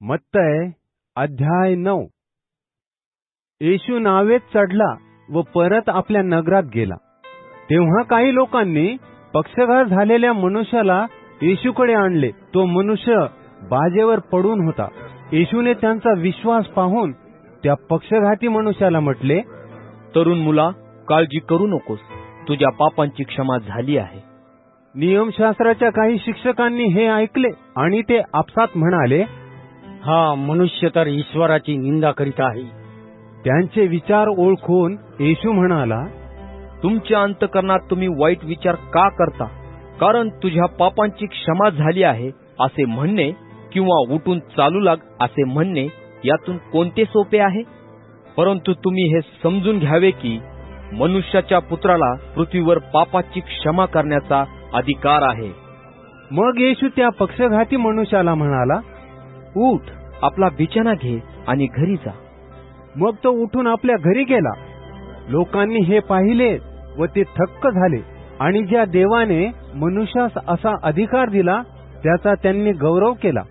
मत्तय अध्याय नऊ. येशू नावेत चढला व परत आपल्या नगरात गेला. तेव्हा काही लोकांनी पक्षघात झालेल्या मनुष्याला येशूकडे आणले. तो मनुष्य बाजेवर पडून होता. येशूने त्यांचा विश्वास पाहून त्या पक्षघाती मनुष्याला म्हटले तरुण मुला काळजी करू नकोस. तुझ्या पापांची क्षमा झाली आहे. नियमशास्त्राच्या काही शिक्षकांनी हे ऐकले आणि ते आपसात म्हणाले हा मनुष्य तर ईश्वराची निंदा करीत आहे. त्यांचे विचार ओळखून येशू म्हणाला तुमच्या अंतकरणात तुम्ही वाईट विचार का करता? कारण तुझ्या पापांची क्षमा झाली आहे असे म्हणणे किंवा उठून चालू लाग असे म्हणणे यातून कोणते सोपे आहे? परंतु तुम्ही हे समजून घ्यावे की मनुष्याच्या पुत्राला पृथ्वीवर पापाची क्षमा करण्याचा अधिकार आहे. मग येशू त्या पक्षघाती मनुष्याला म्हणाला उठ आपला बिछाना घे आणि घरी जा. मग तो उठून आपल्या घरी गेला. लोकांनी हे पाहिले व ते थक्क झाले. आणि ज्या देवाने मनुष्यास असा अधिकार दिला त्याचा त्यांनी गौरव केला.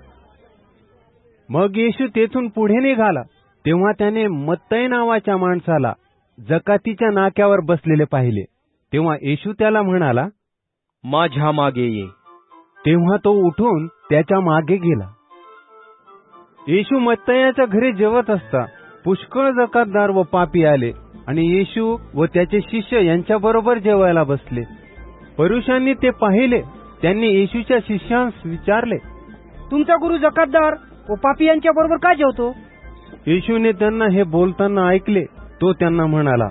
मग येशू तेथून पुढे निघाला. तेव्हा त्याने मत्तय नावाच्या माणसाला जकातीच्या नाक्यावर बसलेले पाहिले. तेव्हा येशू त्याला म्हणाला माझ्या मागे ये. तेव्हा तो उठून त्याच्यामागे गेला. येशू मत्तयाच्या घरी जेवत असता पुष्कळ जकातदार व पापी आले आणि येशू व त्याचे शिष्य यांच्याबरोबर जेवायला बसले. परुषांनी ते पाहिले त्यांनी येशूच्या शिष्यांस विचारले तुमचा गुरु जकातदार व पापी यांच्या बरोबर का जेवतो? येशूने त्यांना हे बोलताना ऐकले तो त्यांना म्हणाला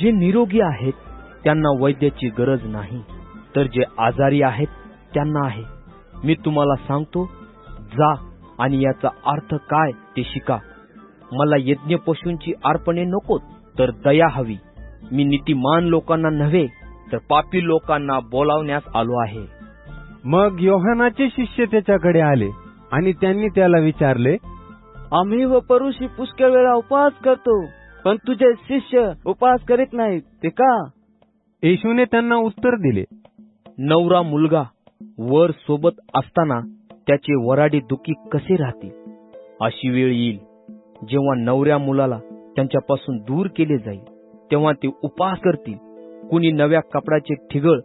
जे निरोगी आहेत त्यांना वैद्याची गरज नाही. तर जे आजारी आहेत त्यांना आहे. मी तुम्हाला सांगतो जा आणि याचा अर्थ काय ते शिका. मला यज्ञ पशूंची अर्पणे नकोत तर दया हवी. मी नीतिमान लोकांना नव्हे तर पापी लोकांना बोलावण्यास आलो आहे. मग योहानाचे शिष्य त्याच्याकडे आले आणि त्यांनी त्याला विचारले आम्ही व परुषी पुष्कळ वेळा उपवास करतो पण तुझे शिष्य उपवास करीत नाहीत ते का? येशूने त्यांना उत्तर दिले नवरा मुलगा वर सोबत असताना त्याचे वराडे दुखी कसे राहतील? अशी वेळ येईल जेव्हा नवऱ्या मुलाला त्यांच्यापासून दूर केले जाईल तेव्हा ते उपास करतील. कुणी नव्या कपड्याचे ठिगळ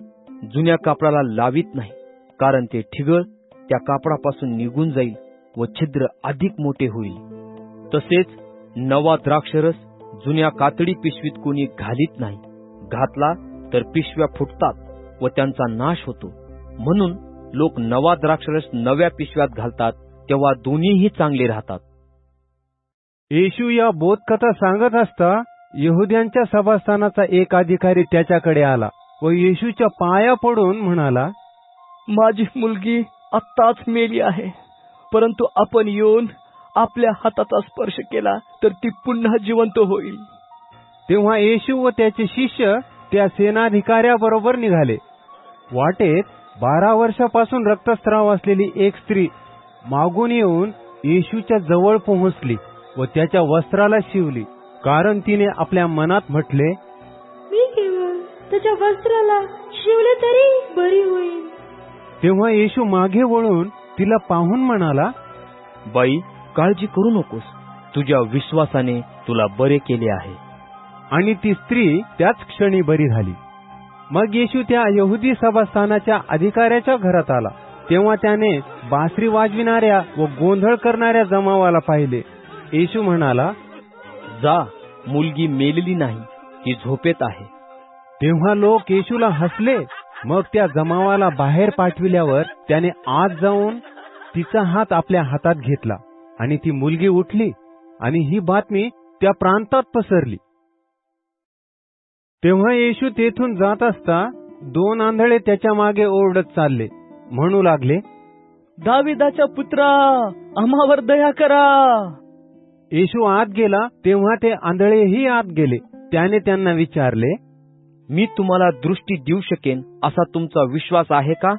जुन्या कापडाला लावित नाही कारण ते ठिगळ त्या कापडापासून निघून जाईल व छिद्र अधिक मोठे होईल. तसेच नवा द्राक्षरस जुन्या कातडी पिशवीत कोणी घालीत नाही. घातला तर पिशव्या फुटतात व त्यांचा नाश होतो. म्हणून लोक नवा द्राक्षरस नव्या पिशव्यात घालतात तेव्हा दोन्हीही चांगले राहतात. येशू या बोधकथा सांगत असता यहुद्यांच्या सभास्थानाचा एक अधिकारी त्याच्याकडे आला व येशूच्या पाया पडून म्हणाला माझी मुलगी आत्ताच मेली आहे. परंतु आपण येऊन आपल्या हाताचा स्पर्श केला तर ती पुन्हा जिवंत होईल. तेव्हा येशू व त्याचे शिष्य त्या सेनाधिकाऱ्याबरोबर निघाले. वाटेत बारा वर्षापासून रक्तस्राव असलेली एक स्त्री मागून येऊन येशूच्या जवळ पोहोचली व त्याच्या वस्त्राला शिवली. कारण तिने आपल्या मनात म्हटले मी केवळ त्याच्या वस्त्राला शिवले तरी बरी होईल तेव्हा येशू मागे वळून तिला पाहून म्हणाला बाई काळजी करू नकोस. तुझ्या विश्वासाने तुला बरे केले आहे. आणि ती स्त्री त्याच क्षणी बरी झाली. मग येशू त्या यहुदी सभास्थानाच्या अधिकाऱ्याच्या घरात आला. तेव्हा त्याने बासरी वाजविणाऱ्या व गोंधळ करणाऱ्या जमावाला पाहिले. येशू म्हणाला जा मुलगी मेलेली नाही ती झोपेत आहे. तेव्हा लोक येशूला हसले. मग त्या जमावाला बाहेर पाठविल्यावर त्याने आत जाऊन तिचा हात आपल्या हातात घेतला आणि ती मुलगी उठली आणि ही बातमी त्या प्रांतात पसरली. तेव्हा येशू तेथून जात असता दोन आंधळे त्याच्यामागे ओरडत चालले. म्हणू लागले दाविदाच्या पुत्रा आम्हावर दया करा. येशू आत गेला तेव्हा ते आंधळेही आत गेले. त्याने त्यांना विचारले मी तुम्हाला दृष्टी देऊ शकेन असा तुमचा विश्वास आहे का?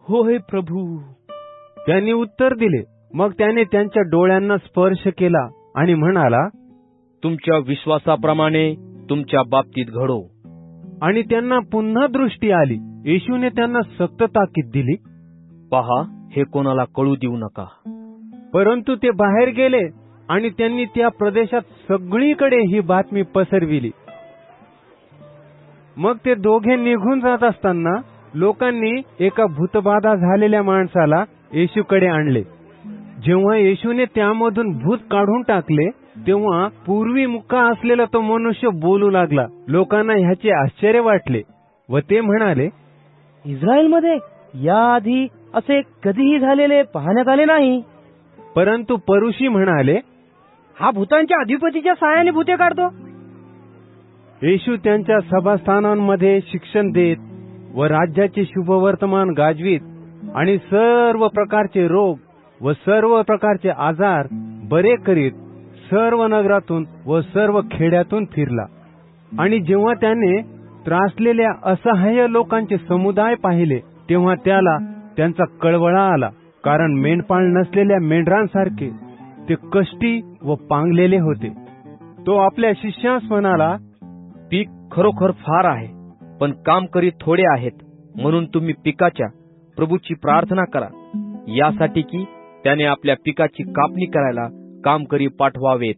हो हे प्रभू. त्यांनी उत्तर दिले. मग त्याने त्यांच्या डोळ्यांना स्पर्श केला आणि म्हणाला तुमच्या विश्वासाप्रमाणे तुमच्या बाबतीत घडो. आणि त्यांना पुन्हा दृष्टी आली. येशूने त्यांना सक्त ताकीद दिली. पहा हे कोणाला कळू देऊ नका. परंतु ते बाहेर गेले आणि त्यांनी त्या प्रदेशात सगळीकडे ही बातमी पसरविली. मग ते दोघे निघून जात असताना लोकांनी एका भूतबाधा झालेल्या माणसाला येशूकडे आणले. जेव्हा येशूने त्यामधून भूत काढून टाकले तेव्हा पूर्वी मुक्का असलेला तो मनुष्य बोलू लागला. लोकांना ह्याचे आश्चर्य वाटले व ते म्हणाले इस्रायलमध्ये याआधी असे कधीही झालेले पाहण्यात आले नाही. परंतु परुषी म्हणाले हा भूतांच्या अधिपतीच्या सायाने भूते काढतो. येशू त्यांच्या सभास्थानांमध्ये शिक्षण देत व राज्याचे शुभवर्तमान गाजवीत आणि सर्व प्रकारचे रोग व सर्व प्रकारचे आजार बरे करीत सर्व नगरातून व सर्व खेड्यातून फिरला. आणि जेव्हा त्याने त्रासलेल्या असहाय्य लोकांचे समुदाय पाहिले तेव्हा त्याला त्यांचा कळवळा आला. कारण मेंढपाळ नसलेल्या मेंढरांसारखे ते कष्टी व पांगलेले होते. तो आपल्या शिष्यास म्हणाला पीक खरोखर फार आहे पण काम करी थोडे आहेत म्हणून तुम्ही पिकाच्या प्रभूची प्रार्थना करा. यासाठी की त्याने आपल्या पिकाची कापणी करायला काम करी पाठवावेत.